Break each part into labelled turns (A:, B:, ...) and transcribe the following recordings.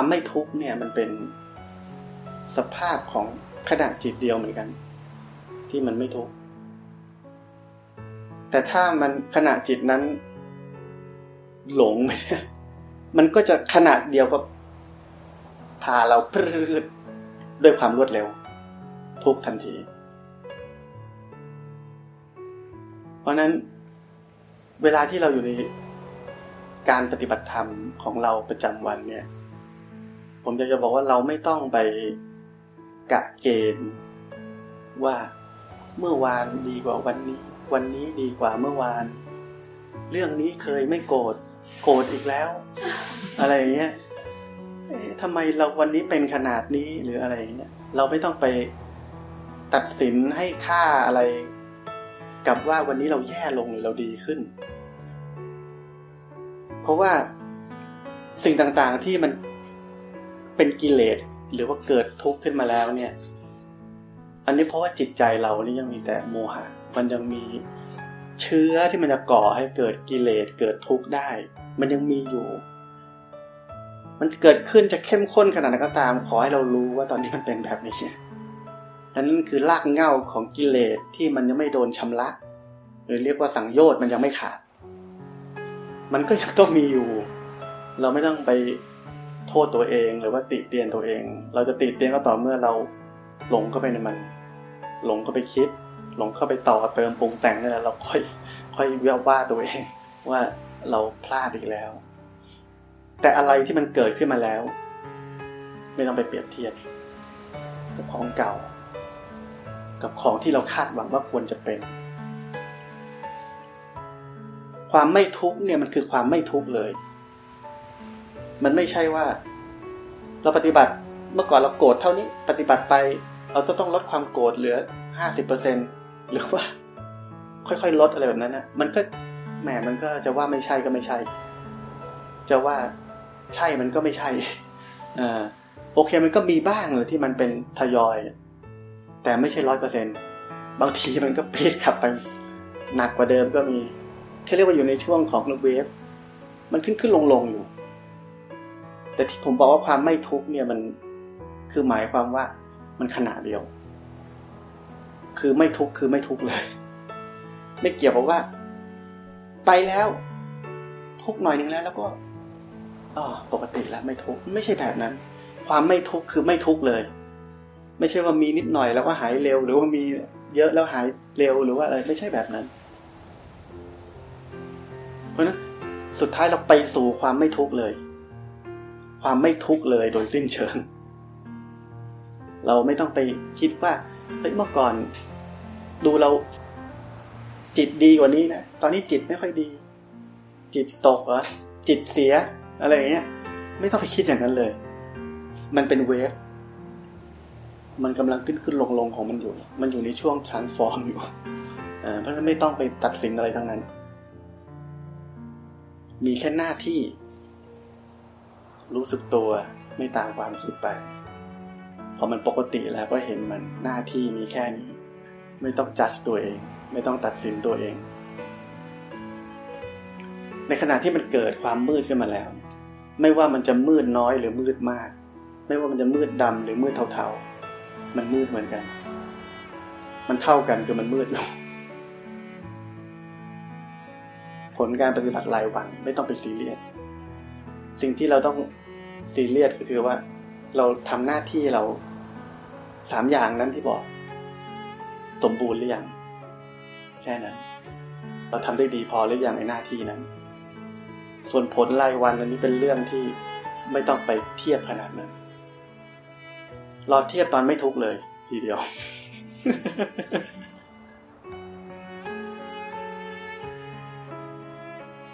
A: ความไม่ทุกข์เนี่ย มันเป็นสภาพของขณะจิตเดียวเหมือนกัน ที่มันไม่ทุกข์แต่ถ้ามันขณะจิตนั้น หลงไปเนี่ยมันก็จะขนาดเดียวกับพาเราพรืดด้วยความรวดเร็ว ทุกทันที เพราะนั้นเวลาที่เราอยู่ในการปฏิบัติธรรมของเราประจำวันเนี่ย ผมอยากจะบอกว่าเราไม่ต้องไปกะเกณฑ์ว่าเมื่อวานดีกว่าวันนี้ วันนี้ดีกว่าเมื่อวาน เรื่องนี้เคยไม่โกรธโกรธอีกแล้ว อะไรอย่างเงี้ยทำไมเราวันนี้เป็นขนาดนี้หรืออะไรอย่างเงี้ยเราไม่ต้องไปตัดสินให้ค่าอะไร กับว่าวันนี้เราแย่ลงหรือเราดีขึ้น เพราะว่าสิ่งต่างๆที่มัน เป็นกิเลสหรือว่าเกิดทุกข์ขึ้นมาแล้วเนี่ย อันนี้เพราะว่าจิตใจเรานี่ยังมีแต่โมหะ มันยังมีเชื้อที่มันจะก่อให้เกิดกิเลสเกิดทุกข์ได้ มันยังมีอยู่ มันเกิดขึ้นจะเข้มข้นขนาดไหนก็ตาม ขอให้เรารู้ว่าตอนนี้มันเป็นแบบนี้นั่นคือรากเหง้าของกิเลสที่มันยังไม่โดนชำระ หรือเรียกว่าสังโยชน์มันยังไม่ขาด มันก็ยังต้องมีอยู่ เราไม่ต้องไป โทษตัวเองหรือว่าติเตียนตัวเอง เราจะติเตียนก็ต่อเมื่อเราหลงเข้าไปในมัน หลงเข้าไปคิด หลงเข้าไปต่อเติมปรุงแต่งนี่แหละเราค่อยค่อยเวียว่าตัวเองว่าเราพลาดอีกแล้ว แต่อะไรที่มันเกิดขึ้นมาแล้ว ไม่ต้องไปเปรียบเทียบกับของเก่า กับของที่เราคาดหวังว่าควรจะเป็น ความไม่ทุกข์เนี่ยมันคือความไม่ทุกข์เลย มันไม่ใช่ว่า เราปฏิบัติเมื่อก่อนเราโกรธเท่านี้ ปฏิบัติไป เราก็ต้องลดความโกรธเหลือห้าสิบเปอร์เซ็นหรือว่า ค่อยๆลดอะไรแบบนั้นนะมันก็แหมมันก็จะว่าไม่ใช่ก็ไม่ใช่ จะว่าใช่มันก็ไม่ใช่อ่าโอเคมันก็มีบ้างเลยที่มันเป็นทยอย แต่ไม่ใช่ร้อยเปอร์เซ็นบางทีมันก็ปีดขับไปหนักกว่าเดิมก็มีที่เรียกว่าอยู่ในช่วงของเวฟมันขึ้นขึ้นลงลงอยู่ แต่ที่ผมบอกว่าความไม่ทุกเนี่ยมันคือหมายความว่ามันขนาดเดียว คือไม่ทุกคือไม่ทุกเลย ไม่เกี่ยวกับว่า ไปแล้ว ทุกหน่อยนึงแล้ว แล้วก็อ๋อปกติแล้วไม่ทุกไม่ใช่แบบนั้น ความไม่ทุกคือไม่ทุกเลย ไม่ใช่ว่ามีนิดหน่อยแล้วก็หายเร็ว หรือว่ามีเยอะแล้วหายเร็วหรือว่าอะไรไม่ใช่แบบนั้น เพราะนั้นสุดท้ายเราไปสู่ความไม่ทุกเลย ความไม่ทุกข์เลยโดยสิ้นเชิง เราไม่ต้องไปคิดว่าเฮ้ยเมื่อก่อน ดูเรา จิตดีกว่านี้นะตอนนี้จิตไม่ค่อยดี จิตตกเหรอจิตเสีย อะไรอย่างเงี้ย ไม่ต้องไปคิดอย่างนั้นเลย มันเป็นเวฟมันกำลังขึ้นขึ้นลงลงของมันอยู่ มันอยู่ในช่วง transform อยู่ เพราะฉะนั้นไม่ต้องไปตัดสินอะไรทั้งนั้น มีแค่หน้าที่ รู้สึกตัวไม่ตามความคิดไป พอมันปกติแล้วก็เห็นมันหน้าที่มีแค่นี้ ไม่ต้องจัดตัวเอง ไม่ต้องตัดสินตัวเอง ในขณะที่มันเกิดความมืดขึ้นมาแล้ว ไม่ว่ามันจะมืดน้อยหรือมืดมาก ไม่ว่ามันจะมืดดำหรือมืดเทาๆ มันมืดเหมือนกัน มันเท่ากันคือมันมืดลงผลการปฏิบัติรายวันไม่ต้องไปซีเรียสสิ่งที่เราต้อง ซีเรียสก็คือว่า เราทำหน้าที่เราสามอย่างนั้นที่บอก สมบูรณ์หรือยังแค่นั้น เราทำได้ดีพอหรือยังในหน้าที่นั้น ส่วนผลรายวันอันนี้เป็นเรื่องที่ไม่ต้องไปเทียบขนาดนั้นรอเทียบตอนไม่ทุกเลย ทีเดียว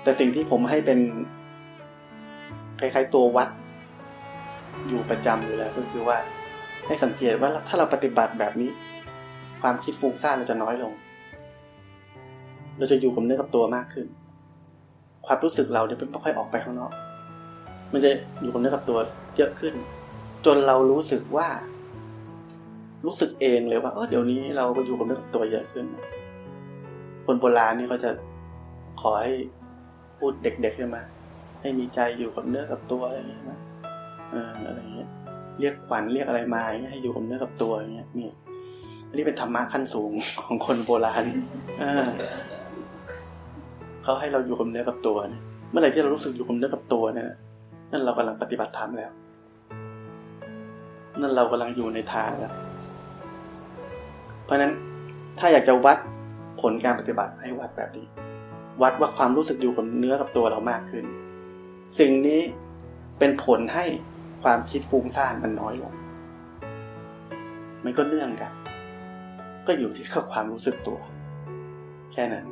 A: แต่สิ่งที่ผมให้เป็นคล้ายๆตัววัด อยู่ประจำอยู่แล้วก็คือว่า ให้สังเกตว่าถ้าเราปฏิบัติแบบนี้ ความคิดฟุ้งซ่านเราจะน้อยลง เราจะอยู่กับเนื้อกับตัวมากขึ้น ความรู้สึกเราเนี่ยเป็นค่อยออกไปข้างนอก มันจะอยู่กับเนื้อกับตัวเยอะขึ้น จนเรารู้สึกว่า รู้สึกเองเลยว่าเออเดี๋ยวนี้เราก็อยู่กับเนื้อกับตัวเยอะขึ้น คนโบราณนี่เขาจะขอให้พูดเด็กๆใช่ไหมให้มีใจอยู่กับเนื้อกับตัวอะไรอย่างนี้นะ เอออะไรเงี้ยเรียกขวัญเรียกอะไรมาให้อยู่กับเนื้อกับตัวเงี้ยนี่อันนี้เป็นธรรมะขั้นสูงของคนโบราณเขาให้เราอยู่กับเนื้อกับตัวเนี่ยเมื่อไหร่ที่เรารู้สึกอยู่กับเนื้อกับตัวเนี่ยนั่นเรากำลังปฏิบัติธรรมแล้ว นั่นเรากำลังอยู่ในทางแล้ว เพราะนั้นถ้าอยากจะวัดผลการปฏิบัติให้วัดแบบนี้ วัดว่าความรู้สึกอยู่กับเนื้อกับตัวเรามากขึ้น สิ่งนี้เป็นผลให้ ความคิดฟุ้งซ่านมันน้อยลง มันก็เนื่องกัน ก็อยู่ที่ข้อความรู้สึกตัว แค่นั้น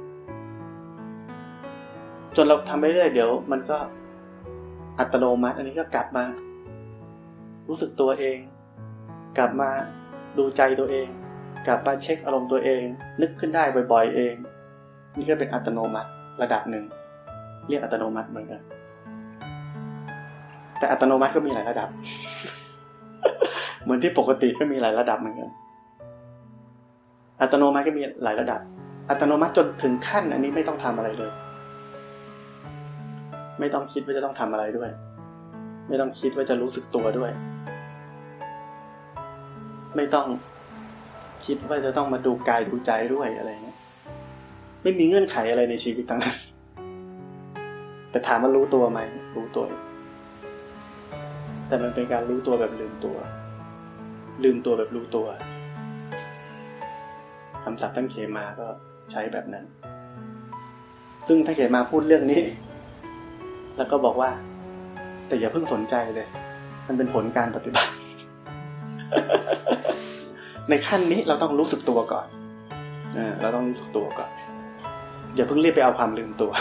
A: จนเราทำไปเรื่อยเดี๋ยว มันก็อัตโนมัติ อันนี้ก็กลับมา รู้สึกตัวเอง กลับมาดูใจตัวเอง กลับมาเช็คอารมณ์ตัวเอง นึกขึ้นได้บ่อย ๆ เอง นี่ก็เป็นอัตโนมัติระดับหนึ่ง เรียกอัตโนมัติเหมือนกัน แต่อัตโนมัติก็มีหลายระดับ เหมือนที่ปกติก็มีหลายระดับเหมือนกัน อัตโนมัติก็มีหลายระดับ อัตโนมัติจนถึงขั้น อันนี้ไม่ต้องทำอะไรเลย ไม่ต้องคิดว่าจะต้องทำอะไรด้วย ไม่ต้องคิดว่าจะรู้สึกตัวด้วย ไม่ต้องคิดว่าจะต้องมาดูกายดูใจด้วยอะไรเงี้ย ไม่มีเงื่อนไขอะไรในชีวิตทั้งนั้น แต่ถามว่ารู้ตัวไหม รู้ตัว แต่มันเป็นการรู้ตัวแบบลืมตัว ลืมตัวแบบรู้ตัวคำศัพท์ท่านเขมาก็ใช้แบบนั้น ซึ่งท่านเขมาพูดเรื่องนี้ แล้วก็บอกว่า แต่อย่าเพิ่งสนใจเลย มันเป็นผลการปฏิบัติ ในขั้นนี้เราต้องรู้สึกตัวก่อนอเราต้องรู้สึกตัวก่อน อย่าเพิ่งรีบไปเอาความลืมตัว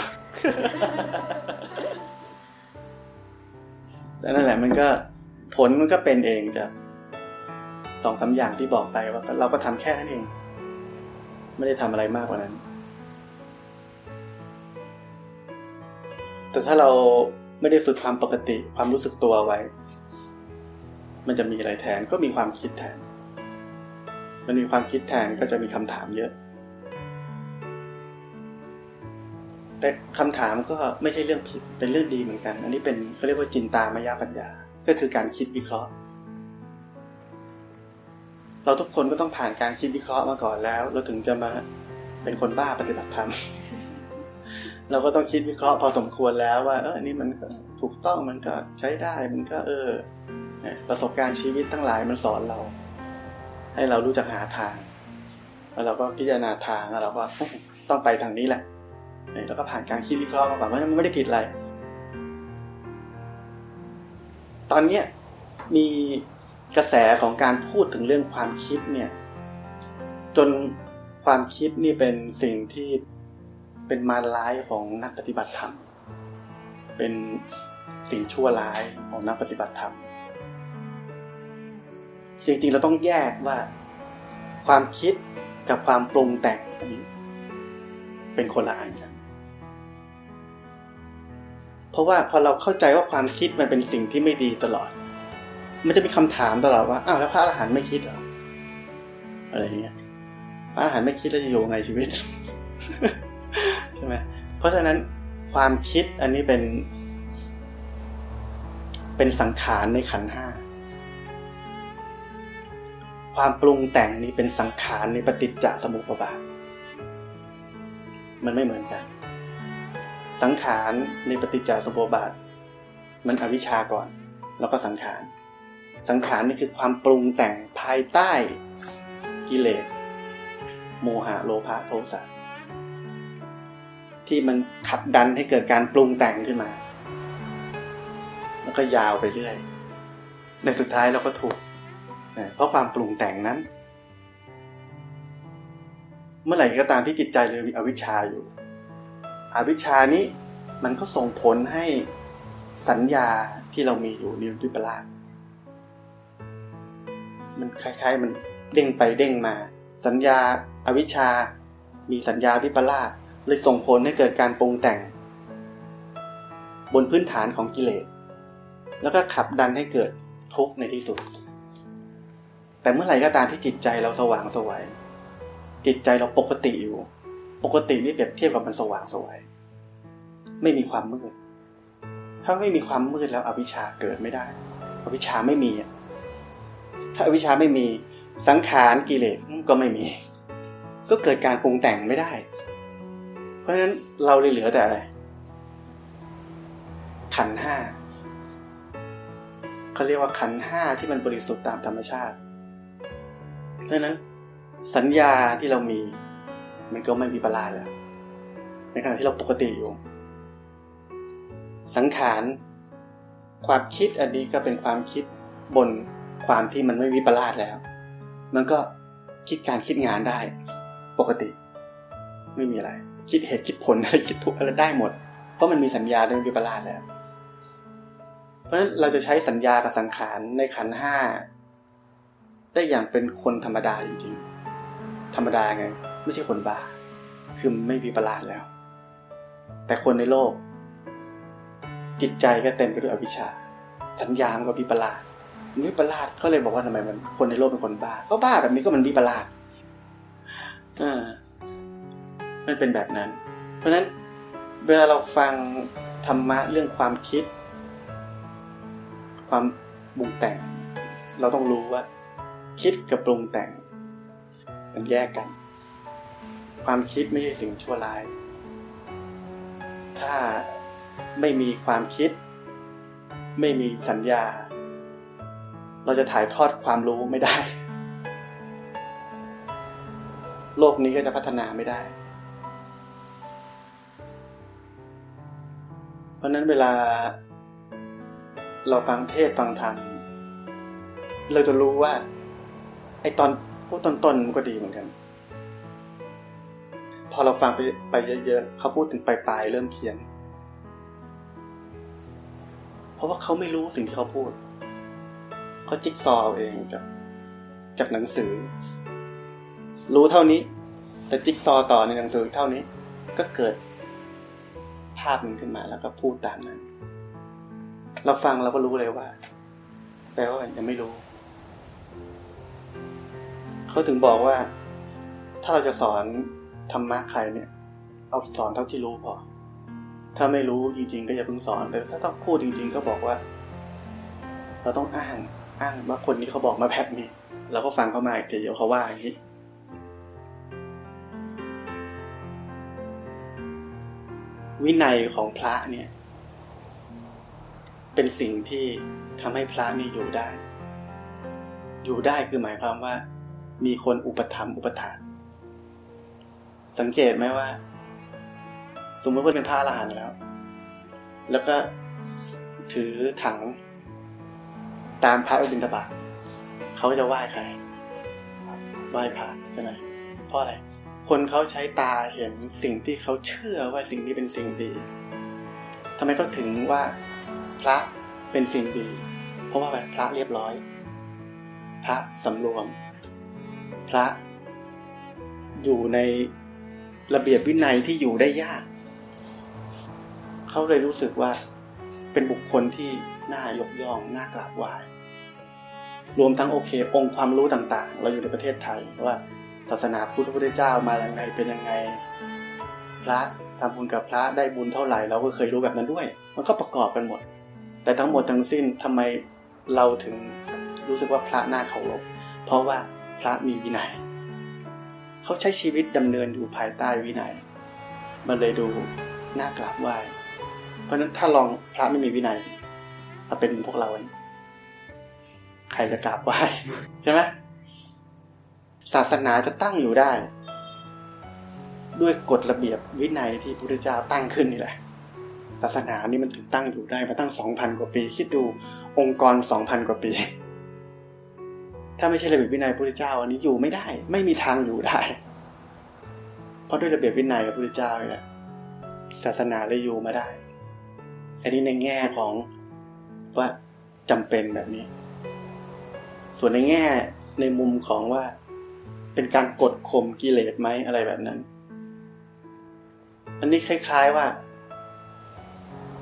A: แล้วนั่นแหละมันก็ผลมันก็เป็นเองจากสองสาอย่างที่บอกไปว่า เราก็ทำแค่นั้นเอง ไม่ได้ทำอะไรมากกว่านั้น แต่ถ้าเราไม่ได้ฝึกความปกติความรู้สึกตัวไว้ มันจะมีอะไรแทนก็มีความคิดแทน มันมีความคิดแทนก็จะมีคำถามเยอะ แต่คำถามก็ไม่ใช่เรื่องผิดเป็นเรื่องดีเหมือนกัน อันนี้เป็นเขาเรียกว่าจินตามายาปัญญา ก็คือการคิดวิเคราะห์ เราทุกคนก็ต้องผ่านการคิดวิเคราะห์มาก่อนแล้ว เราถึงจะมาเป็นคนบ้าปฏิบัติธรรมเราก็ต้องคิดวิเคราะห์พอสมควรแล้วว่า เออนี่มันก็ถูกต้องมันก็ใช้ได้มันก็ เออประสบการณ์ชีวิตทั้งหลายมันสอนเรา ให้เรารู้จักหาทาง แล้วเราก็พิจารณาทางแล้วเราก็ต้องไปทางนี้แหละ แล้วก็ผ่านการคิดวิเคราะห์มาก่อนว่ามันไม่ได้ผิดอะไร ตอนเนี้ยมีกระแสของการพูดถึงเรื่องความคิดเนี่ย จนความคิดนี่เป็นสิ่งที่เป็นมารร้ายของนักปฏิบัติธรรม เป็นสิ่งชั่วร้ายของนักปฏิบัติธรรม จริงๆเราต้องแยกว่า ความคิดกับความปรุงแต่งเป็นคนละอันกัน เพราะว่าพอเราเข้าใจว่าความคิดมันเป็นสิ่งที่ไม่ดีตลอด มันจะมีคำถามตลอดว่าอ้าวแล้วพระอรหันต์ไม่คิดเหรออะไรเงี้ยพระอรหันต์ไม่คิดแล้วจะอยู่ไงชีวิตใช่ไหมเพราะฉะนั้นความคิดอันนี้เป็น เป็นสังขารในขันห้าความปรุงแต่งนี้เป็นสังขารในปฏิจจสมุปบาท มันไม่เหมือนกัน สังขารในปฏิจจสมุปบาท มันอวิชาก่อน แล้วก็สังขาร สังขารนี่คือความปรุงแต่งภายใต้กิเลส โมหะโลภะโทสะที่มันขับดันให้เกิดการปรุงแต่งขึ้นมา แล้วก็ยาวไปเรื่อย ในสุดท้ายเราก็ถูกเพราะความปรุงแต่งนั้น เมื่อไหร่ก็ตามที่จิตใจเรามีอวิชชาอยู่ อวิชานี้มันก็ส่งผลให้สัญญาที่เรามีอยู่นิวิปลาสมันคล้ายๆ มันเด้งไปเด้งมา สัญญาอาวิชา มีสัญญาวิปลาสเลยส่งผลให้เกิดการปรุงแต่ง บนพื้นฐานของกิเลส แล้วก็ขับดันให้เกิดทุกข์ในที่สุด แต่เมื่อไหร่ก็ตามที่จิตใจเราสว่างสวยจิตใจเราปกติอยู่ ปกตินี่เปรียบเทียบกับมันสว่างสวย ไม่มีความมืด ถ้าไม่มีความมืดแล้วอวิชชาเกิดไม่ได้ อวิชชาไม่มีถ้าอวิชชาไม่มีสังขารกิเลสก็ไม่มี ก็เกิดการปรุงแต่งไม่ได้ เพราะฉะนั้นเราเลยเหลือแต่อะไรขันห้าเขาเรียกว่าขันห้าที่มันบริสุทธิ์ตามธรรมชาติ เพราะฉะนั้นสัญญาที่เรามี มันก็ไม่มีประหลาดแล้วในขณะที่เราปกติอยู่ สังขารความคิดอันนี้ก็เป็นความคิดบนความที่มันไม่มีประหลาดแล้ว มันก็คิดการคิดงานได้ ปกติ ไม่มีอะไร คิดเหตุคิดผลอะไรคิดทุกอะไรได้หมด เพราะมันมีสัญญาโดยมีประหลาดแล้ว เพราะฉะนั้นเราจะใช้สัญญากับสังขารในขันห้าได้อย่างเป็นคนธรรมดาจริง ๆ ธรรมดาไง ไม่ใช่คนบ้า คือไม่มีประหลาดแล้ว แต่คนในโลก จิตใจก็เต็มไปด้วยอวิชชา สัญญามันก็มีประหลาดมีประหลาดก็เลยบอกว่าทำไมมันคนในโลกเป็นคนบ้า ก็บ้าแบบนี้ก็มันมีประหลาดอ่ามันเป็นแบบนั้น เพราะฉะนั้นเวลาเราฟังธรรมะเรื่องความคิด ความปรุงแต่ง เราต้องรู้ว่า คิดกับปรุงแต่ง มันแยกกัน ความคิดไม่ใช่สิ่งชั่วร้าย ถ้าไม่มีความคิด ไม่มีสัญญา เราจะถ่ายทอดความรู้ไม่ได้ โลกนี้ก็จะพัฒนาไม่ได้ เพราะนั้นเวลา เราฟังเทศฟังธรรมเราจะรู้ว่า ไอตอนพูดต้นๆมันก็ดีเหมือนกัน พอเราฟังไปไปเยอะๆเขาพูดถึงปลายๆเริ่มเพี้ยน เพราะว่าเขาไม่รู้สิ่งที่เขาพูด เขาจิ๊กซอเอาเองจากจากหนังสือ รู้เท่านี้ แต่จิ๊กซอต่อในหนังสือเท่านี้ ก็เกิด ภาพมันขึ้นมาแล้วก็พูดตามนั้น เราฟังเราก็รู้เลยว่าแปลว่ายังไม่รู้ เขาถึงบอกว่า ถ้าเราจะสอน ธรรมะใครเนี่ย เอาสอนเท่าที่รู้พอ ถ้าไม่รู้จริงๆ ก็อย่าเพิ่งสอนแต่ถ้าต้องพูดจริง ๆ ก็บอกว่า เราต้องอ้างอ้างว่าคนนี้เขาบอกมาแบบนี้เราก็ฟังเขามาอีกทีเดี๋ยวเขาว่าอย่างนี้วินัยของพระเนี่ย เป็นสิ่งที่ทำให้พระนี่อยู่ได้ อยู่ได้คือหมายความว่า มีคนอุปถัมภ์อุปถา สังเกตไหมว่า สมมติว่าเป็นพระอรหันต์แล้ว แล้วก็ถือถัง ตามพระไปบิณฑบาตเขาจะไหว้ใครไหว้พระใช่ไหมเพราะอะไร คนเขาใช้ตาเห็นสิ่งที่เขาเชื่อว่าสิ่งนี้เป็นสิ่งดีทำไมเขาถึงว่าพระเป็นสิ่งดี เพราะว่าพระเรียบร้อย พระสำรวม พระอยู่ใน ระเบียบวินัยที่อยู่ได้ยาก เขาเลยรู้สึกว่าเป็นบุคคลที่น่ายกย่องน่ากราบไหว้รวมทั้งโอเค องค์ความรู้ต่างๆ เราอยู่ในประเทศไทยว่าศาสนาพุทธพุทธเจ้ามาอย่างไรเป็นยังไง พระทำบุญกับพระได้บุญเท่าไหร่เราก็เคยรู้แบบนั้นด้วย มันก็ประกอบกันหมด แต่ทั้งหมดทั้งสิ้นทำไมเราถึงรู้สึกว่าพระน่าเคารพเพราะว่าพระมีวินัย เขาใช้ชีวิตดำเนินอยู่ภายใต้วินัย มันเลยดูน่ากราบไหว้เพราะนั้นถ้าลองพระไม่มีวินัยมาเป็นพวกเราใครจะกราบไหว้ใช่ไหมศาสนาจะตั้งอยู่ได้ ด้วยกฎระเบียบวินัยที่พระพุทธเจ้าตั้งขึ้นนี่แหละ ศาสนานี่มันถึงตั้งอยู่ได้มาตั้งสองพันกว่าปี คิดดูองค์กรสองพันกว่าปี ถ้าไม่ใช่ระเบียบวินัยพระพุทธเจ้า อันนี้อยู่ไม่ได้ ไม่มีทางอยู่ได้ เพราะด้วยระเบียบวินัยพระพุทธเจ้าเนี่ยศาสนาเลยอยู่มาได้ อันนี้ในแง่ของว่าจำเป็นแบบนี้ ส่วนในแง่ในมุมของว่าเป็นการกดข่มกิเลสไหมอะไรแบบนั้น อันนี้คล้าย ๆว่า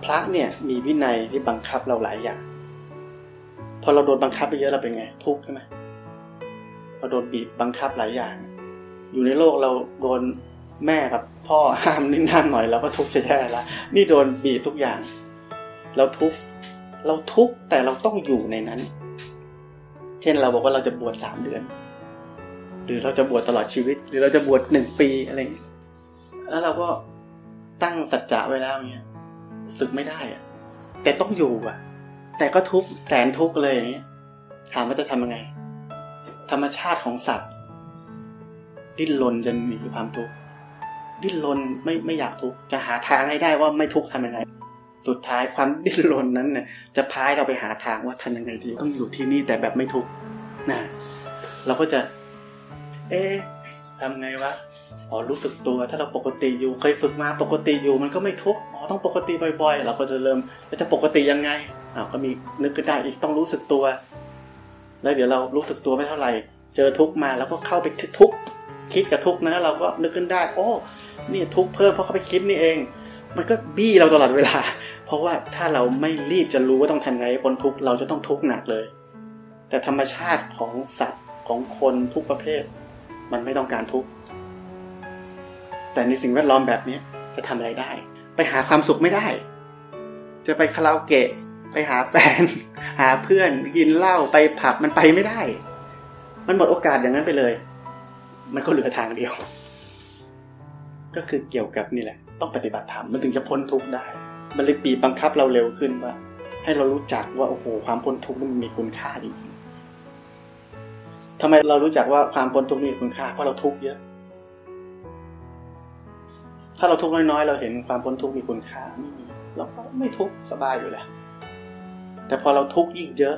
A: พระเนี่ย มีวินัยที่บังคับเราหลายอย่าง พอเราโดนบังคับไปเยอะเราเป็นไง ทุกข์ใช่ไหม พอโดนบีบบังคับหลายอย่าง อยู่ในโลกเราโดนแม่กับพ่อห้ามนิ่งห้ามหน่อยเราก็ทุกข์จะแย่ละนี่โดนบีบทุกอย่าง เราทุกข์เราทุกข์แต่เราต้องอยู่ในนั้น เช่นเราบอกว่าเราจะบวชสามเดือน หรือเราจะบวชตลอดชีวิต หรือเราจะบวชหนึ่งปีอะไรอย่างเงี้แล้วเราก็ตั้งสัจจะไว้แล้วเงี้ยสึกไม่ได้อะแต่ต้องอยู่อะ แต่ก็ทุกข์แสนทุกข์เลยอย่างเงี้ยถามว่าจะทำยังไง ธรรมชาติของสัตว์ ดิ้นรนจนมีความทุกข์ดิ้นรนไม่ไม่อยากทุกข์จะหาทางให้ได้ว่าไม่ทุกข์ทำยังไง สุดท้ายความดิ้นรนนั้นเนี่ยจะพายเราไปหาทางว่าทำยังไงดีต้องอยู่ที่นี่แต่แบบไม่ทุกข์นะเราก็จะ เอ๊ะทำไงวะอ๋อรู้สึกตัวถ้าเราปกติอยู่เคยฝึกมาปกติอยู่มันก็ไม่ทุกข์อ๋อต้องปกติบ่อยๆ เราก็จะเริ่มจะปกติยังไงอ้าวก็มีนึกขึ้นได้อีกต้องรู้สึกตัว แล้วเดี๋ยวเรารู้สึกตัวไม่เท่าไหร่ เจอทุกข์มาแล้วก็เข้าไปทุกข์คิดกับทุกข์นั้นแล้วเราก็นึกขึ้นได้ โอ้นี่ทุกข์เพิ่มเพราะเขาไปคิดนี่เอง มันก็บี้เราตลอดเวลา เพราะว่าถ้าเราไม่รีบจะรู้ว่าต้องทำไงพ้นทุกข์เราจะต้องทุกข์หนักเลย แต่ธรรมชาติของสัตว์ของคนทุกประเภท มันไม่ต้องการทุกข์แต่ในสิ่งแวดล้อมแบบนี้จะทำอะไรได้ ไปหาความสุขไม่ได้ จะไปคาราโอเกะ ไปหาแฟน หาเพื่อนกินเหล้าไปผับมันไปไม่ได้ มันหมดโอกาสอย่างนั้นไปเลย มันก็เหลือทางเดียว ก็คือเกี่ยวกับนี่แหละ ต้องปฏิบัติธรรมมันถึงจะพ้นทุกข์ได้ มันเลยปีบังคับเราเร็วขึ้นว่า ให้เรารู้จักว่าโอ้โหความพ้นทุกข์มันมีคุณค่าดีทำไมเรารู้จักว่าความพ้นทุกข์มีคุณค่าเพราะเราทุกข์เยอะถ้าเราทุกข์น้อยๆ เราเห็นความพ้นทุกข์มีคุณค่าไม่มีเราก็ไม่ทุกข์สบายอยู่แล้ว แต่พอเราทุกข์ยิ่งเยอะ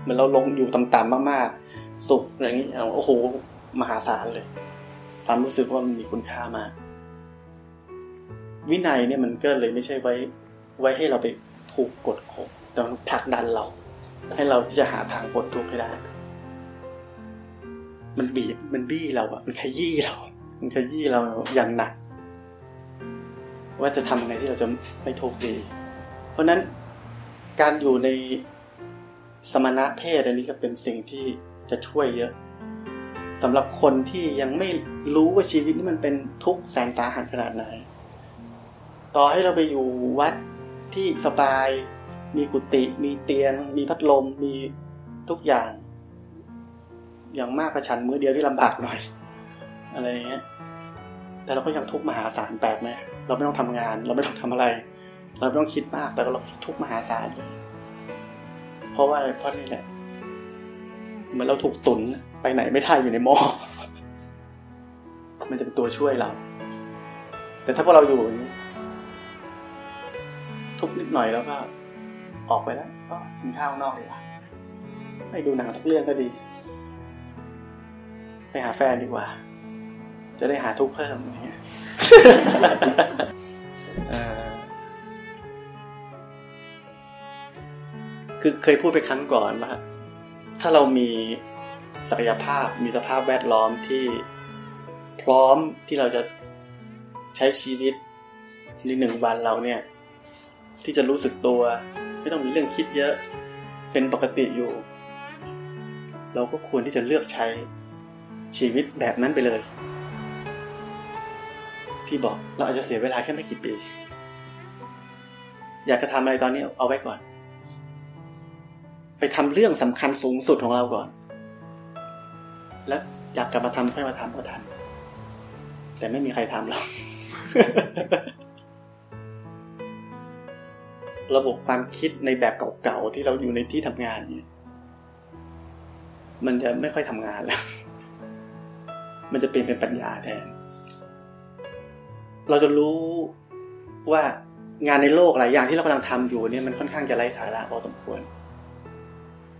A: เหมือนเราลงอยู่ต่ำๆมากๆ สุขอย่างนี้โอ้โหมหาศาลเลย ความรู้สึกว่ามันมีคุณค่ามากวินัยเนี่ยมันก็เลยไม่ใช่ไว้ไว้ให้เราไปถูกกดข่มแต่มันผลักดันเรา ให้เราที่จะหาทางพ้นทุกข์ให้ได้ มันบีบมันบี้เราอะมันขยี้เรา มันขยี้เราอย่างหนัก ว่าจะทำยังไงที่เราจะไม่ทุกข์ดี เพราะนั้น การอยู่ในสมณะเพศอันนี้ก็เป็นสิ่งที่จะช่วยเยอะสำหรับคนที่ยังไม่รู้ว่าชีวิตนี้มันเป็นทุกข์แสนสาหัสขนาดไหน ต่อให้เราไปอยู่วัดที่สบาย มีกุฏิมีเตียง มีพัดลมมีทุกอย่าง อย่างมากกระชันมือเดียวที่ลำบากหน่อย อะไรอย่างเงี้ยแต่เราก็ยังทุกข์มหาศาลแปลกไหมเราไม่ต้องทำงาน เราไม่ต้องทำอะไร เราไม่ต้องคิดมากแต่เราทุกมหาศาลเลยเพราะว่าเพราะนี่แหละเหมือนเราถูกตุนไปไหนไม่ได้อยู่ในหม้อมันจะเป็นตัวช่วยเรา แต่ถ้าพวกเราอยู่อย่างนี้ ทุกนิดหน่อยแล้วก็ ออกไปแล้วก็กินข้าวนอกดีกว่าไม่ดูหนังสักเรื่องก็ดี ไปหาแฟนดีกว่า จะได้หาทุกเพิ่มอย่างเงี้ย คือเคยพูดไปครั้งก่อนว่าถ้าเรามีศักยภาพมีสภาพแวดล้อมที่พร้อมที่เราจะใช้ชีวิตในหนึ่งวันเราเนี่ย ที่จะรู้สึกตัว ไม่ต้องมีเรื่องคิดเยอะ เป็นปกติอยู่ เราก็ควรที่จะเลือกใช้ชีวิตแบบนั้นไปเลย ที่บอกเราอาจจะเสียเวลาแค่ไม่กี่ปี อยากจะทำอะไรตอนนี้เอาไว้ก่อน ไปทำเรื่องสำคัญสูงสุดของเราก่อน แล้วอยากกลับมาทำค่อยมาทำก็ทำแต่ไม่มีใครทำหรอก ระบบความคิดในแบบเก่าๆที่เราอยู่ในที่ทำงานเนี่ย มันจะไม่ค่อยทำงานแล้ว มันจะเปลี่ยนเป็นปัญญาแทน เราจะรู้ว่างานในโลกหลายอย่างที่เรากำลังทำอยู่เนี่ยมันค่อนข้างจะไร้สาระพอสมควร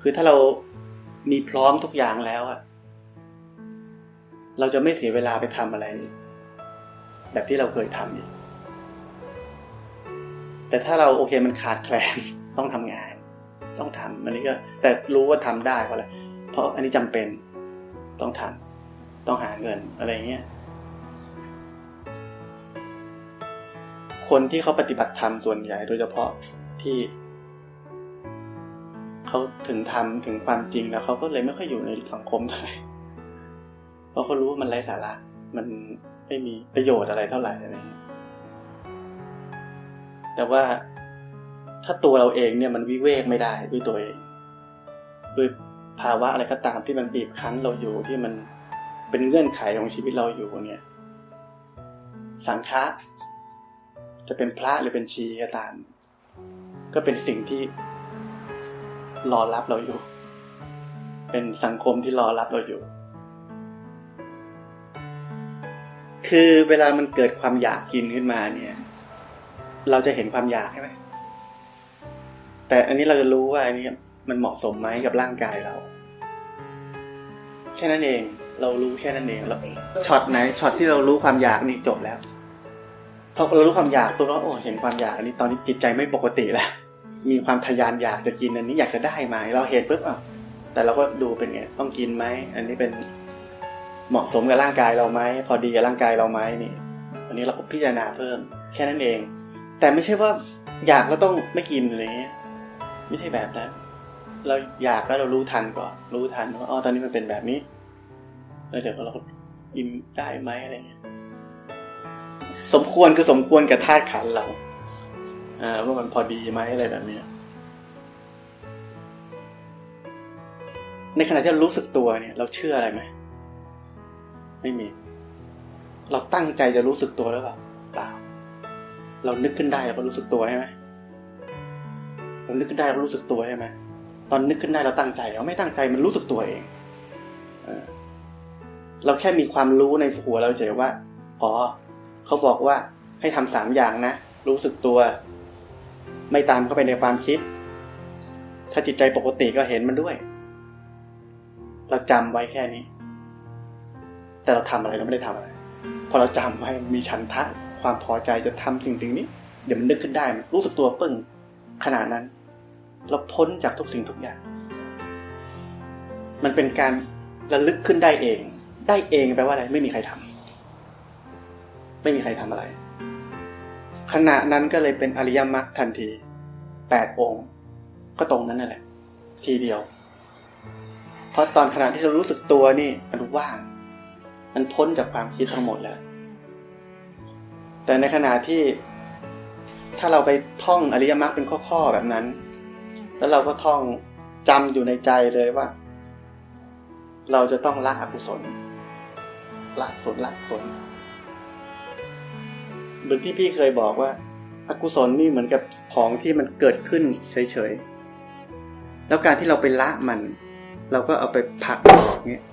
A: คือถ้าเรามีพร้อมทุกอย่างแล้วอะเราจะไม่เสียเวลาไปทำอะไร แบบที่เราเคยทำอีกแต่ถ้าเราโอเคมันขาดแคลนต้องทำงาน ต้องทำอันนี้ก็ แต่รู้ว่าทำได้เพราะอะไรเพราะอันนี้จำเป็นต้องทำต้องหาเงินอะไรเงี้ยคนที่เขาปฏิบัติธรรมส่วนใหญ่โดยเฉพาะที่ เขาถึงทำถึงความจริงแล้วเขาก็เลยไม่ค่อยอยู่ในสังคมเท่าไหร่เพราะเขารู้ว่ามันไร้สาระ มันไม่มีประโยชน์อะไรเท่าไหร่อะไรแต่ว่าถ้าตัวเราเองเนี่ยมันวิเวกไม่ได้ด้วยตัวเองด้วยภาวะอะไรก็ตามที่มันบีบคั้นเราอยู่ที่มันเป็นเงื่อนไขของชีวิตเราอยู่เนี่ย สังฆะจะเป็นพระหรือเป็นชีก็ตาม ก็เป็นสิ่งที่ รอรับเราอยู่ เป็นสังคมที่รอรับเราอยู่ คือเวลามันเกิดความอยากกินขึ้นมาเนี่ย เราจะเห็นความอยากใช่ไหมแต่อันนี้เราจะรู้ว่าอันนี้มันเหมาะสมไหมกับร่างกายเรา แค่นั้นเอง เรารู้แค่นั้นเองแล้วช็อตไหนช็อตที่เรารู้ความอยากนี่จบแล้วพอเรารู้ความอยากตัวเราโอ้เห็นความอยากอันนี้ตอนนี้จิตใจไม่ปกติแล้ว มีความทยานอยากจะกินอันนี้อยากจะได้ไหมเราเห็นปุ๊บอะแต่เราก็ดูเป็นไงต้องกินไหมอันนี้เป็นเหมาะสมกับร่างกายเราไหมพอดีกับร่างกายเราไหมนี่ อันนี้เราก็พิจารณาเพิ่ม แค่นั้นเอง แต่ไม่ใช่ว่าอยากแล้วต้องไม่กินอะไรเงี้ยไม่ใช่แบบนั้นเราอยากแล้วเรารู้ทันก่อน รู้ทันว่าอ๋อตอนนี้มันเป็นแบบนี้แล้วเดี๋ยวเรากินได้ไหมอะไรเงี้ยสมควรคือสมควรกับธาตุขันเรา ว่ามันพอดีไหมอะไรแบบนี้ในขณะที่เรารู้สึกตัวเนี่ย เราเชื่ออะไรไหมไม่มี เราตั้งใจจะรู้สึกตัวหรือเปล่าเปล่า เรานึกขึ้นได้เราก็รู้สึกตัวใช่ไหมเรานึกขึ้นได้เรารู้สึกตัวใช่ไหมตอนนึกขึ้นได้เราตั้งใจเราไม่ตั้งใจมันรู้สึกตัวเองเออเราแค่มีความรู้ในหัวเราเฉยว่า อ๋อ เขาบอกว่าให้ทำสามอย่างนะ รู้สึกตัว ไม่ตามเข้าไปในความคิด ถ้าจิตใจปกติก็เห็นมันด้วย เราจำไว้แค่นี้ แต่เราทำอะไรเราไม่ได้ทำอะไร พอเราจำไว้มีฉันทะ ความพอใจจะทำสิ่งสิ่งนี้ เดี๋ยวมันนึกขึ้นได้มันรู้สึกตัวปึ้งขนาดนั้น เราพ้นจากทุกสิ่งทุกอย่าง มันเป็นการระลึกขึ้นได้เอง ได้เองแปลว่าอะไร ไม่มีใครทำไม่มีใครทำอะไร ขณะนั้นก็เลยเป็นอริยมรรคทันทีแปดองค์ ก็ตรงนั้นนั่นแหละ ทีเดียว เพราะตอนขณะที่เรารู้สึกตัวนี่มันว่าง มันพ้นจากความคิดทั้งหมดแล้ว แต่ในขณะที่ถ้าเราไปท่องอริยมรรคเป็นข้อๆแบบนั้น แล้วเราก็ท่องจำอยู่ในใจเลยว่า เราจะต้องละอกุศลละกุศลละกุศล เหมือนที่พี่เคยบอกว่าอากุศลนี่เหมือนกับของที่มันเกิดขึ้นเฉยๆ แล้วการที่เราไปละมัน เราก็เอาไปผักออกเงี้ย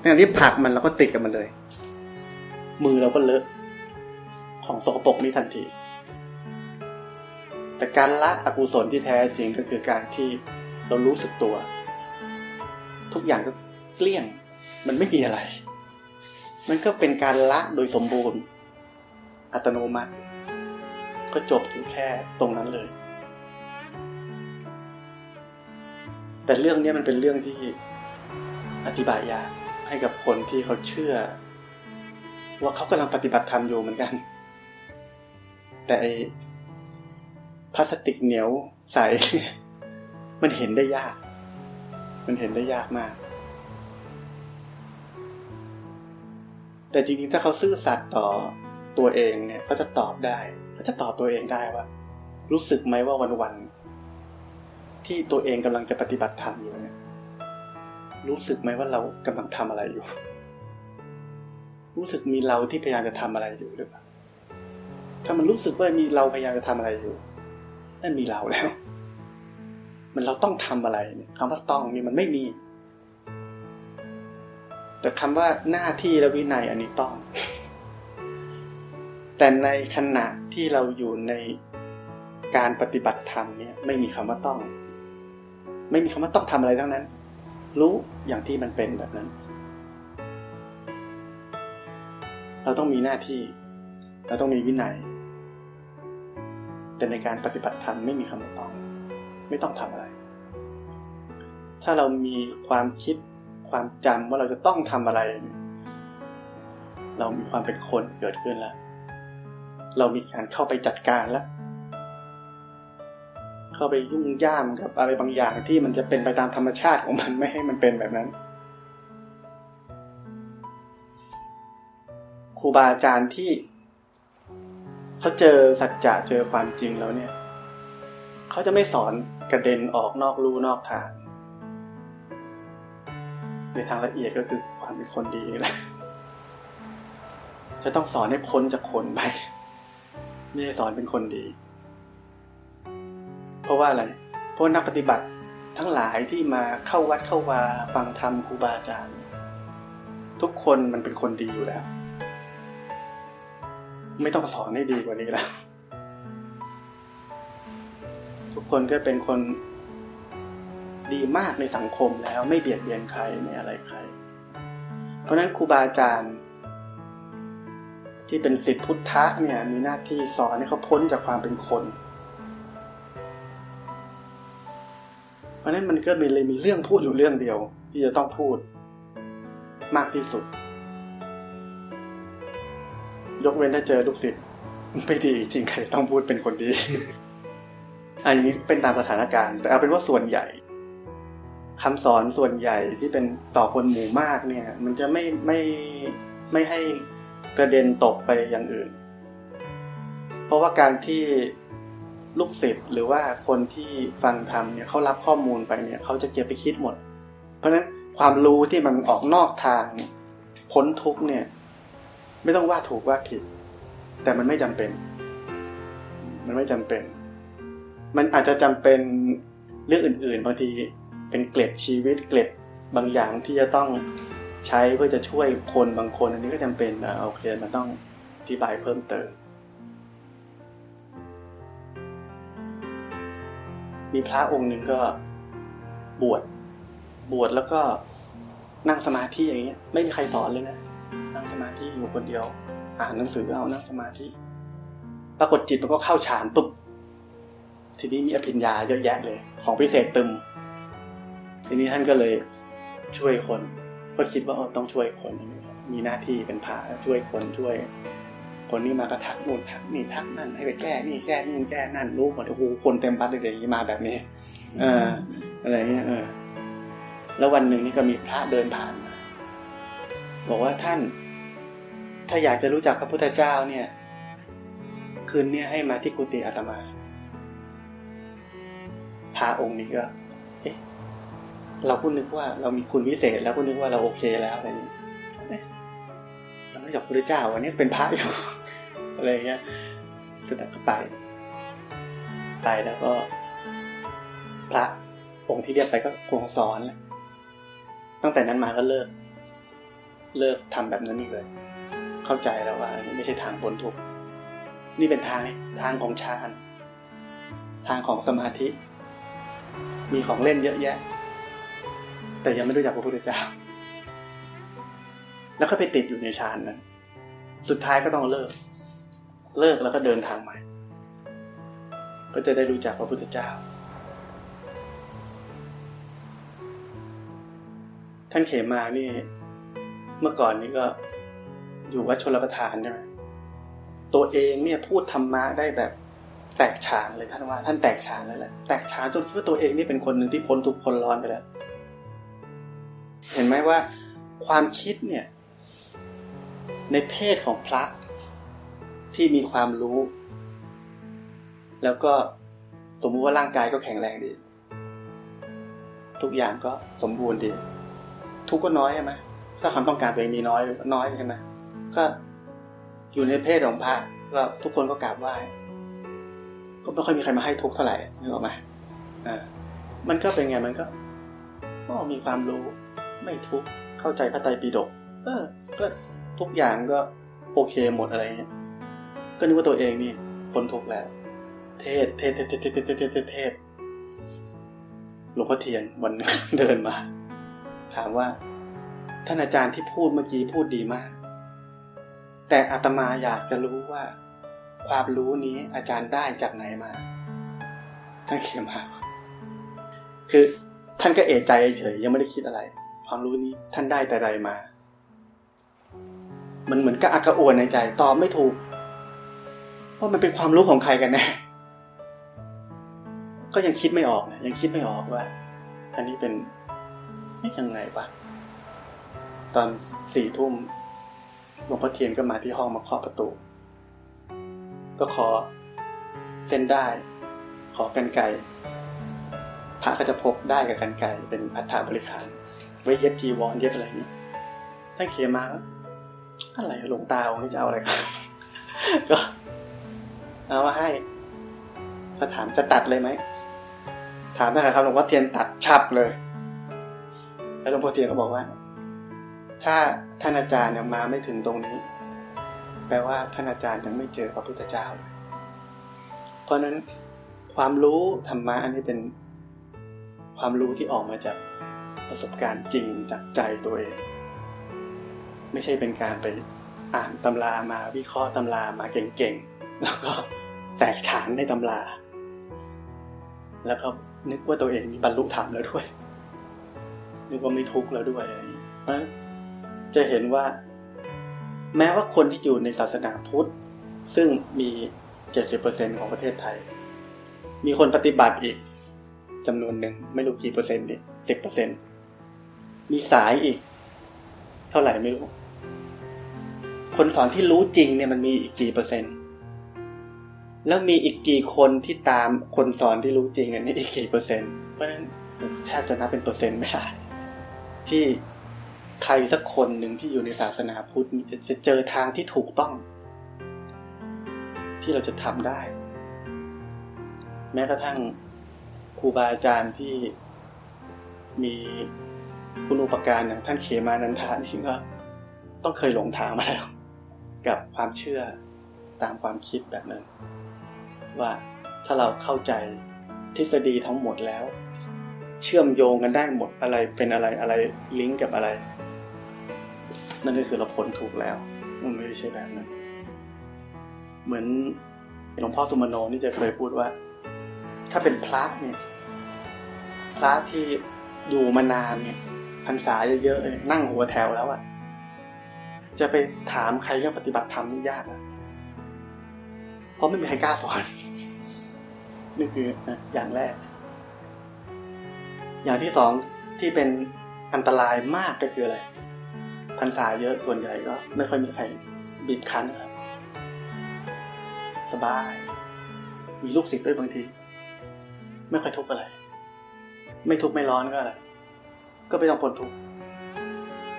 A: ในที่ผักมันเราก็ติดกับมันเลย มือเราก็เลอะ ของสกปรกนี้ทันที แต่การละอกุศลที่แท้จริงก็คือการที่เรารู้สึกตัว ทุกอย่างก็เกลี้ยง มันไม่มีอะไร มันก็เป็นการละโดยสมบูรณ์ อัตโนมัติ ก็จบอยู่แค่ตรงนั้นเลย แต่เรื่องนี้มันเป็นเรื่องที่อธิบายยากให้กับคนที่เขาเชื่อ ว่าเขากำลังปฏิบัติธรรมอยู่เหมือนกัน แต่พลาสติกเหนียวใส มันเห็นได้ยาก มันเห็นได้ยากมาก แต่จริงๆ ถ้าเขาซื่อสัตย์ต่อ ตัวเองเนี่ยเขาจะตอบได้เขาจะตอบตัวเองได้ว่า รู้สึกไหมว่าวันๆที่ตัวเองกำลังจะปฏิบัติธรรมอยู่เนี่ยรู้สึกไหมว่าเรากำลังทำอะไรอยู่ รู้สึกมีเราที่พยายามจะทำอะไรอยู่หรือเปล่าถ้ามันรู้สึกว่ามีเราพยายามจะทำอะไรอยู่นั่นมีเราแล้ว มันเราต้องทำอะไรคำว่าต้องนี่มันไม่มี แต่คำว่าหน้าที่และวินัยอันนี้ต้อง แต่ในขณะที่เราอยู่ในการปฏิบัติธรรมเนี่ยไม่มีคำว่าต้อง ไม่มีคำว่าต้องทำอะไรทั้งนั้น รู้อย่างที่มันเป็นแบบนั้น เราต้องมีหน้าที่ เราต้องมีวินัย แต่ในการปฏิบัติธรรมไม่มีคำว่าต้อง ไม่ต้องทำอะไร ถ้าเรามีความคิดความจำว่าเราจะต้องทำอะไร เรามีความเป็นคนเกิดขึ้นแล้ว เรามีการเข้าไปจัดการแล้ว เข้าไปยุ่งย่ามกับอะไรบางอย่างที่มันจะเป็นไปตามธรรมชาติของมันไม่ให้มันเป็นแบบนั้นครูบาอาจารย์ที่เขาเจอสัจจะเจอความจริงแล้วเนี่ยเขาจะไม่สอนกระเด็นออกนอกลู่นอกทางในทางละเอียดก็คือความเป็นคนดีแหละจะต้องสอนให้พ้นจากคนไป ไม่ได้สอนเป็นคนดี เพราะว่าอะไร เพราะนักปฏิบัติทั้งหลายที่มาเข้าวัดเข้าวาฟังธรรมครูบาอาจารย์ ทุกคนมันเป็นคนดีอยู่แล้ว ไม่ต้องสอนให้ดีกว่านี้แล้ว ทุกคนก็เป็นคนดีมากในสังคมแล้วไม่เบียดเบียนใครไม่อะไรใคร เพราะนั้นครูบาอาจารย์ ที่เป็นสิทธิพุทธะเนี่ยมีหน้าที่สอนให้เขาพ้นจากความเป็นคน เพราะนั้นมันก็มีเลยมีเรื่องพูดอยู่เรื่องเดียว ที่จะต้องพูดมากที่สุด ยกเว้นถ้าเจอลูกศิษย์ไม่ดีจริงใครต้องพูดเป็นคนดีอันนี้เป็นตามสถานการณ์ แต่เอาเป็นว่าส่วนใหญ่คำสอนส่วนใหญ่ที่เป็นต่อคนหมู่มากเนี่ย มันจะไม่ไม่ไม่ให้ กระเด็นตกไปอย่างอื่น เพราะว่าการที่ลูกศิษย์หรือว่าคนที่ฟังธรรมเนี่ยเขารับข้อมูลไปเนี่ยเขาจะเก็บไปคิดหมด เพราะฉะนั้นความรู้ที่มันออกนอกทางพ้นทุกเนี่ย ไม่ต้องว่าถูกว่าผิด แต่มันไม่จำเป็น มันไม่จำเป็น มันอาจจะจำเป็นเรื่องอื่นๆบางทีเป็นเกล็ดชีวิตเกล็ดบางอย่างที่จะต้อง ใช้เพื่อจะช่วยคนบางคน อันนี้ก็จำเป็นนะโอเคมันต้องอธิบายเพิ่มเติม มีพระองค์หนึ่งก็บวชบวชแล้วก็นั่งสมาธิอย่างเงี้ย ไม่มีใครสอนเลยนะนั่งสมาธิอยู่คนเดียว อ่านหนังสือเอานั่งสมาธิปรากฏจิตมันก็เข้าฌานปุ๊บทีนี้มีอภิญญาเยอะแยะเลย ของพิเศษตึมทีนี้ท่านก็เลยช่วยคน ก็คิดว่าต้องช่วยคน มีหน้าที่เป็นพระช่วยคนช่วย คนนี้มาก็ทักนู่นทักนี่ทักนั่นให้ไปแก้นี่แก้นี่แก้นั่นรู้หมดโอ้โหคนเต็มบัดเลยอย่างนี้มาแบบนี้เอออะไรเงี้ยเออ แล้ววันหนึ่งนี่ก็มีพระเดินผ่านมาบอกว่าท่าน ถ้าอยากจะรู้จักพระพุทธเจ้าเนี่ย คืนนี้ให้มาที่กุฏิอาตมาพระองค์นี้ก็เอ๊ะ เราพูดนึกว่าเรามีคุณวิเศษ แล้วพูดนึกว่าเราโอเคแล้วอะไรอย่างนี้เราไม่จักพระเจ้าวันนี้เป็นพระอยู่อะไรเงี้ยสุดท้ายก็ไป ไปแล้วก็ พระองค์ที่เรียกไปก็คงสอนแหละตั้งแต่นั้นมาก็เลิก เลิกทำแบบนั้นอีกเลย เข้าใจแล้วว่านี่ไม่ใช่ทางพ้นทุกข์นี่เป็นทางทางของฌาน ทางของสมาธิ มีของเล่นเยอะแยะ แต่ยังไม่รู้จักพระพุทธเจ้า แล้วก็ไปติดอยู่ในฌานนั้น สุดท้ายก็ต้องเลิก เลิกแล้วก็เดินทางใหม่ ก็จะได้รู้จักพระพุทธเจ้า ท่านเขมานี่ เมื่อก่อนนี้ก็อยู่วัดชลประทานใช่ไหมตัวเองเนี่ยพูดธรรมะได้แบบแตกฉานเลยท่านว่า ท่านแตกฉานเลยแหละแตกฉานจนคิดว่าตัวเองนี่เป็นคนหนึ่งที่พ้นทุกข์พ้นร้อนไปแล้ว เห็นไหมว่าความคิดเนี่ย ในเพศของพระที่มีความรู้ แล้วก็สมมุติว่าร่างกายก็แข็งแรงดี ทุกอย่างก็สมบูรณ์ดี ทุกก็น้อยใช่ไหมถ้าความต้องการตัวเองมีน้อยน้อยใช่ไหมก็อยู่ในเพศของพระก็ทุกคนก็กราบไหว้ก็ไม่ค่อยมีใครมาให้ทุกเท่าไหร่นึกออกไหมอ่ามันก็เป็นไงมันก็ก็มีความรู้ ไม่ทุกข์เข้าใจพระไตรปิฎกเออ ก็ทุกอย่างก็โอเคหมดอะไรเงี้ยก็นึกว่าตัวเองนี่คนทุกข์แล้ว เทศเทศเทศเทศเทศเทศเทศหลวงพ่อเทียนวันนึงเดินมา ถามว่า ท่านอาจารย์ที่พูดเมื่อกี้พูดดีมาก แต่อาตมาอยากจะรู้ว่า ความรู้นี้อาจารย์ได้จากไหนมาท่านเขียนมาคือท่านก็เอะใจเฉยยังไม่ได้คิดอะไร ความรู้นี้ท่านได้แต่ใดมา มันเหมือนกับอากาอวนในใจตอบไม่ถูกว่ามันเป็นความรู้ของใครกันแน่ก็ยังคิดไม่ออกนะยังคิดไม่ออกว่า อันนี้เป็นไม่ยังไงวะตอนสี่ทุ่มหลวงพ่อเทียนก็มาที่ห้องมาเคาะประตู ก็ขอเส้นได้ ขอกันไก่พระก็จะพกได้กับกันไก่เป็นอัฐบริขาร ไว้เย็บจีวรเย็บอะไรนี้ท่านเขียนมาอะไรหลวงตาองค์นี้จะเอาอะไรกันก็เอามาให้พระถามจะตัดเลยไหม ถามนะครับหลวงพ่อเทียนตัดฉับเลย แล้วหลวงพ่อเทียนก็บอกว่า ถ้าท่านอาจารย์ยังมาไม่ถึงตรงนี้ แปลว่าท่านอาจารย์ยังไม่เจอพระพุทธเจ้าเลยเพราะนั้นความรู้ธรรมะอันนี้เป็นความรู้ที่ออกมาจาก ประสบการณ์จริงจากใจตัวเอง ไม่ใช่เป็นการไปอ่านตำรามาวิเคราะห์ตำรามาเก่งๆ แล้วก็แตกฉานในตำรา แล้วก็นึกว่าตัวเองมีบรรลุธรรมแล้วด้วย นึกว่าไม่ทุกข์แล้วด้วยเพราะจะเห็นว่า แม้ว่าคนที่อยู่ในศาสนาพุทธ ซึ่งมี 70%ของประเทศไทย มีคนปฏิบัติอีกจำนวนหนึ่งไม่รู้กี่เปอร์เซ็นต์นี่สิบเปอร์เซ็นต์ มีสายอีก เท่าไหร่ไม่รู้ คนสอนที่รู้จริงเนี่ยมันมีอีกกี่เปอร์เซ็นต์ แล้วมีอีกกี่คนที่ตามคนสอนที่รู้จริงอันนี้อีกกี่เปอร์เซ็นต์ เพราะฉะนั้นแทบจะนับเป็นเปอร์เซ็นต์ไม่ได้ที่ใครสักคนหนึ่งที่อยู่ในศาสนาพุทธจะจะเจอทางที่ถูกต้อง ที่เราจะทำได้ แม้กระทั่งครูบาอาจารย์ที่มี คุณอุปการอย่างท่านเขมานันทานี่ก็ต้องเคยหลงทางมาแล้ว กับความเชื่อตามความคิดแบบนั้น ว่าถ้าเราเข้าใจทฤษฎีทั้งหมดแล้ว เชื่อมโยงกันได้หมดอะไรเป็นอะไรอะไรลิงก์กับอะไร นั่นก็คือเราพ้นถูกแล้วมันไม่ใช่แบบนั้น เหมือนหลวงพ่อสุมโนนี่จะเคยพูดว่า ถ้าเป็นพระเนี่ยพระที่อยู่มานานเนี่ย พรรษาเยอะๆนั่งหัวแถวแล้วอะจะไปถามใครเรื่องปฏิบัติธรรมนี่ยากอะเพราะไม่มีใครกล้าสอนนี่คืออย่างแรก อย่างที่สองที่เป็นอันตรายมากก็คืออะไรพรรษาเยอะส่วนใหญ่ก็ ไม่ค่อยมีใครบีบคั้นครับ สบาย มีลูกศิษย์ด้วยบางที ไม่ค่อยทุกข์อะไร ไม่ทุกข์ไม่ร้อนก็อะไร ก็ไม่ต้องปนทุกข์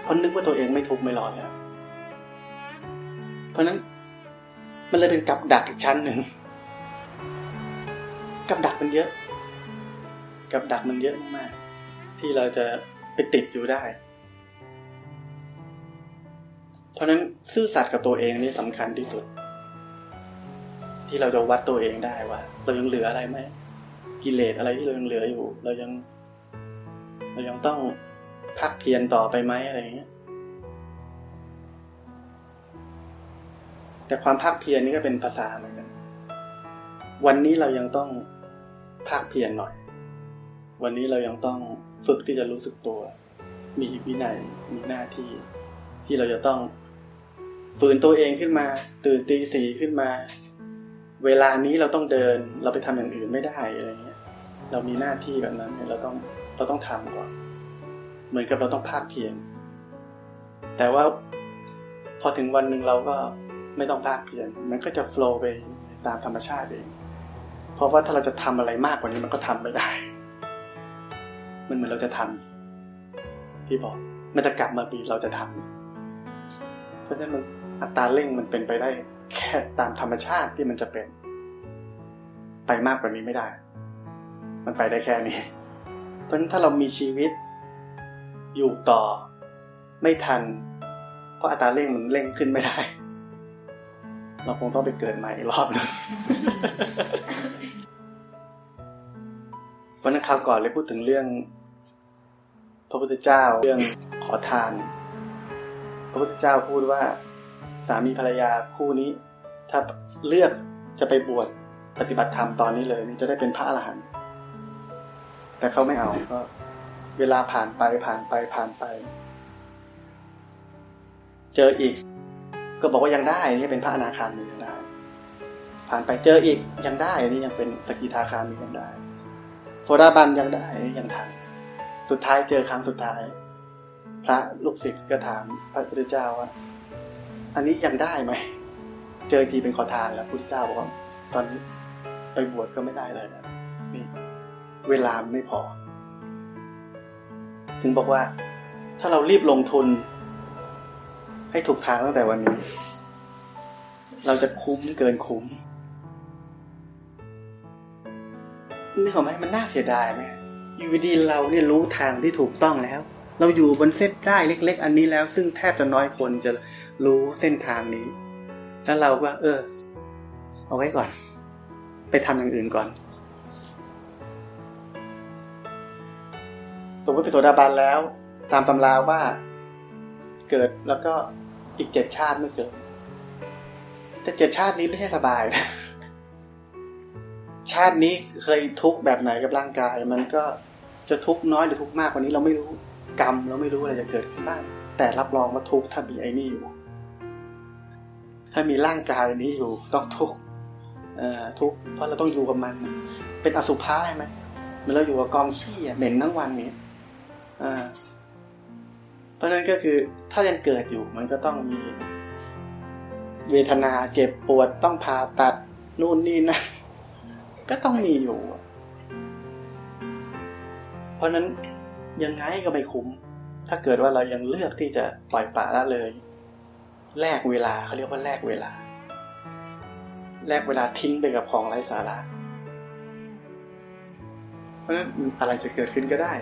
A: เพราะนึกว่าตัวเองไม่ทุกข์ไม่ร้อนแล้ว เพราะนั้นมันเลยเป็นกับดักอีกชั้นหนึ่ง กับดักมันเยอะ กับดักมันเยอะมากที่เราจะไปติดอยู่ได้ เพราะนั้นซื่อสัตย์กับตัวเองนี่สำคัญที่สุด ที่เราจะวัดตัวเองได้ว่า เรายังเหลืออะไรไหมกิเลสอะไรที่เรายังเหลืออยู่ เรายัง เรายังต้องพักเพียรต่อไปไหมอะไรอย่างเงี้ย แต่ความพักเพียรนี่ก็เป็นภาษาเหมือนกัน วันนี้เรายังต้องพักเพียรหน่อย วันนี้เรายังต้องฝึกที่จะรู้สึกตัว มีวินัย มีหน้าที่ ที่เราจะต้องฝืนตัวเองขึ้นมา ตื่นตีสี่ขึ้นมา เวลานี้เราต้องเดิน เราไปทำอย่างอื่นไม่ได้อะไรเงี้ย เรามีหน้าที่แบบนั้นเราต้อง เราต้องทำก่อน เหมือนกับเราต้องภาคเพียรแต่ว่าพอถึงวันหนึ่งเราก็ไม่ต้องภาคเพียรมันก็จะโฟล์ไปตามธรรมชาติเอง เพราะว่าถ้าเราจะทำอะไรมากกว่านี้มันก็ทำไม่ได้ มันเหมือนเราจะทำที่บอกมันจะกลับมาปีเราจะทำเพราะฉะนั้นมันอัตราเร่งมันเป็นไปได้ แค่ตามธรรมชาติที่มันจะเป็น ไปมากกว่านี้ไม่ได้ มันไปได้แค่นี้ เพราะฉะนั้นถ้าเรามีชีวิต อยู่ต่อ ไม่ทัน เพราะอัตราเร่งมันเร่งขึ้นไม่ได้ เราคงต้องไปเกิดใหม่อีกรอบนึงวันนั้นคราวก่อนเลยพูดถึงเรื่อง พระพุทธเจ้าเรื่องขอทาน พระพุทธเจ้าพูดว่า สามีภรรยาคู่นี้ ถ้าเลือกจะไปบวชปฏิบัติธรรมตอนนี้เลยจะได้เป็นพระอรหันต์ แต่เขาไม่เอาก็เวลาผ่านไปผ่านไปผ่านไป เจออีก ก็บอกว่ายังได้นี่เป็นพระอนาคามียังได้ ผ่านไปเจออีกยังได้นี่ยังเป็นสกิทาคามียังได้โซดาบันยังได้นี่ยังทันสุดท้ายเจอครั้งสุดท้าย พระลูกศิษย์ก็ถามพระพุทธเจ้าว่าอันนี้ยังได้ไหมเจอทีเป็นขอทานแล้วพุทธเจ้าบอกว่าตอนนี้ไปบวชก็ไม่ได้เลยนะ เวลาไม่พอ ถึงบอกว่า ถ้าเรารีบลงทุน ให้ถูกทางตั้งแต่วันนี้ เราจะคุ้มเกินคุ้มนี่ของไหมมันน่าเสียดายไหมอยู่ดีเราเนี่ยรู้ทางที่ถูกต้องแล้ว เราอยู่บนเส้นได้เล็ก ๆ อันนี้แล้ว ซึ่งแทบจะน้อยคนจะรู้เส้นทางนี้ แล้วเราก็ เออ เอาไว้ก่อน ไปทำอย่างอื่นก่อน สมมติเป็นโสดาบันแล้ว ตามตำราว่า เกิดแล้วก็อีกเจ็ดชาติไม่เกิด แต่เจ็ดชาตินี้ไม่ใช่สบายนะชาตินี้เคยทุกข์แบบไหนกับร่างกาย มันก็จะทุกข์น้อยหรือทุกข์มากกว่านี้เราไม่รู้กรรมเราไม่รู้อะไรจะเกิดขึ้นบ้างแต่รับรองว่าทุกข์ถ้ามีไอ้นี่อยู่ ถ้ามีร่างกายนี้อยู่ต้องทุกข์ทุกข์เพราะเราต้องอยู่กับมัน เป็นอสุภะใช่ไหมเมื่อเราอยู่กับกองขี้เหม็นทั้งวันนี้ เพราะนั้นก็คือถ้ายังเกิดอยู่มันก็ต้องมี เวทนาเจ็บปวดต้องผ่าตัดนู่นนี่นะก็ต้องมีอยู่ เพราะนั้นยังไงก็ไม่คุ้ม ถ้าเกิดว่าเรายังเลือกที่จะปล่อยปละละเลย แลกเวลาเขาเรียกว่าแลกเวลา แลกเวลาทิ้งไปกับของไร้สาระ เพราะนั้นอะไรจะเกิดขึ้นก็ได้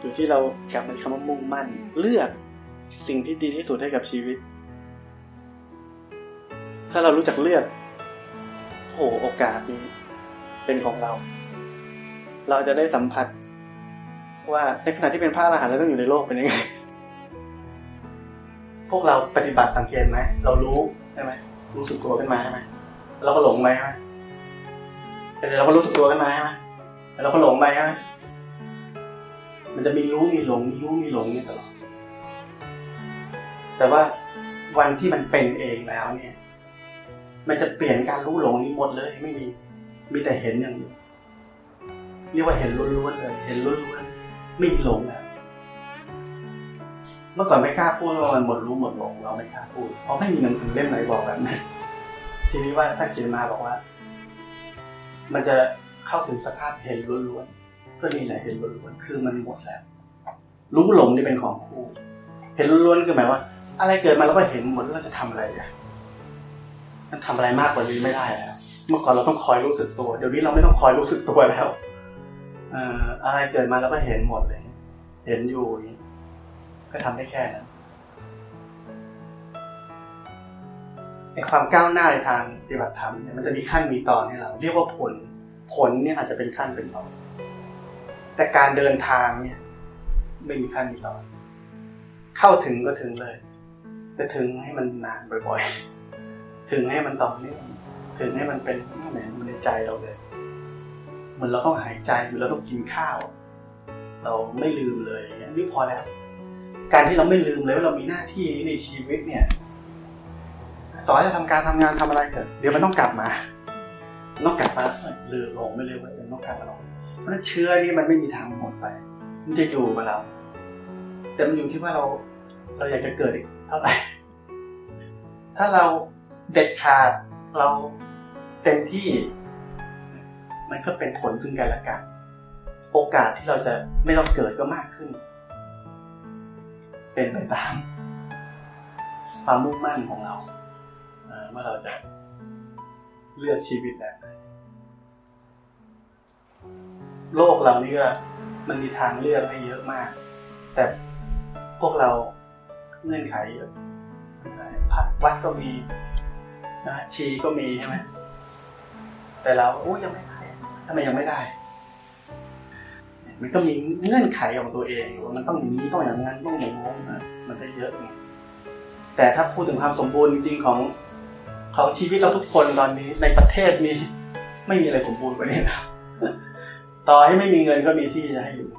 A: อยู่ที่เรากลับมาคำว่ามุ่งมั่น เลือกสิ่งที่ดีที่สุดให้กับชีวิต ถ้าเรารู้จักเลือกโอ้โอกาสนี้ เป็นของเรา เราจะได้สัมผัส ว่าในขณะที่เป็นพระอรหันต์เราต้องอยู่ในโลกเป็นยังไง พวกเราปฏิบัติสังเกตไหมเรารู้ใช่ไหมรู้สึกตัวขึ้นมาใช่ไหมเราก็หลงไปใช่ไหมแต่เราก็รู้สึกตัวขึ้นมาใช่ไหมเราก็หลงไปใช่ไหม มันจะมีรู้มีหลงมีรู้มีหลงนี่ตลอดแต่ว่าวันที่มันเป็นเองแล้วเนี่ย มันจะเปลี่ยนการรู้หลงนี้หมดเลยไม่มี มีแต่เห็นอย่างเดียวเรียกว่าเห็นล้วนๆเลย เห็นล้วนๆไม่มีหลงนะเมื่อก่อนไม่กล้าพูดว่ามันหมดรู้หมดหลงเราไม่กล้าพูด เพราะไม่มีหนังสือเล่มไหนบอกแบบนั้นทีนี้ว่าถ้าเขียนมาบอกว่า มันจะเข้าถึงสภาพเห็นล้วนๆ ก็นี่แหละเห็นล้วนๆคือมันหมดแล้วรู้หลงนี่เป็นของคู่ เห็นล้วนๆคือหมายว่า อะไรเกิดมาเราก็เห็นหมดแล้วเราจะทำอะไรอะมันทำอะไรมากกว่านี้ไม่ได้แล้วเมื่อก่อนเราต้องคอยรู้สึกตัว เดี๋ยวนี้เราไม่ต้องคอยรู้สึกตัวแล้วออะไรเกิดมาเราก็เห็นหมดเลย เห็นอยู่ก็ทำได้แค่นั้นไอความก้าวหน้าในทางปฏิบัติธรรมเนี่ยมันจะมีขั้นมีตอนให้เรา เรียกว่าผล ผลเนี่ยอาจจะเป็นขั้นเป็นตอน แต่การเดินทางเนี่ยไม่มีขั้นมีตอนเข้าถึงก็ถึงเลยแต่ถึงให้มันนานบ่อยๆ ถึงให้มันต่อเนื่องถึงให้มันเป็นเหมือนในใจเราเลยเหมือนเราต้องหายใจเหมือนเราต้องกินข้าว เราไม่ลืมเลยนี่พอแล้ว การที่เราไม่ลืมเลยว่าเรามีหน้าที่นี้ในชีวิตเนี่ย ต่อให้ทำการทำงานทำอะไรเกิดเดี๋ยวมันต้องกลับมาต้องกลับมาลืมลงไม่เลืมไว้ต้องกลับมาลง ราะนั้นเชื้อนี่มันไม่มีทางหมดไป มันจะอยู่กับเรา แต่มันอยู่ที่ว่าเรา เราอยากจะเกิดอีกเท่าไหร่ ถ้าเราเด็ดขาดเราเต็มที่ มันก็เป็นผลซึ่งกันและกัน โอกาสที่เราจะไม่ต้องเกิดก็มากขึ้น เป็นไปตามความมุ่งมั่นของเราเมื่อเราจะเลือกชีวิตแบบไหน โลกเรานี่ก็มันมีทางเลือกให้เยอะมาก แต่พวกเราเงื่อนไขเยอะวัดก็มีนะชีก็มีใช่ไหมแต่เราโอ้ยังไม่ได้ทำไมยังไม่ได้ มันก็มีเงื่อนไขของตัวเองว่ามันต้องอย่างนี้ต้องอย่างนั้นต้องอย่างโน้นนะมันได้เยอะไงแต่ถ้าพูดถึงความสมบูรณ์จริงของของชีวิตเราทุกคนตอนนี้ในประเทศนี้ไม่มีอะไรสมบูรณ์กว่านี้นะ ต่อให้ไม่มีเงินก็มีที่จะให้อยู่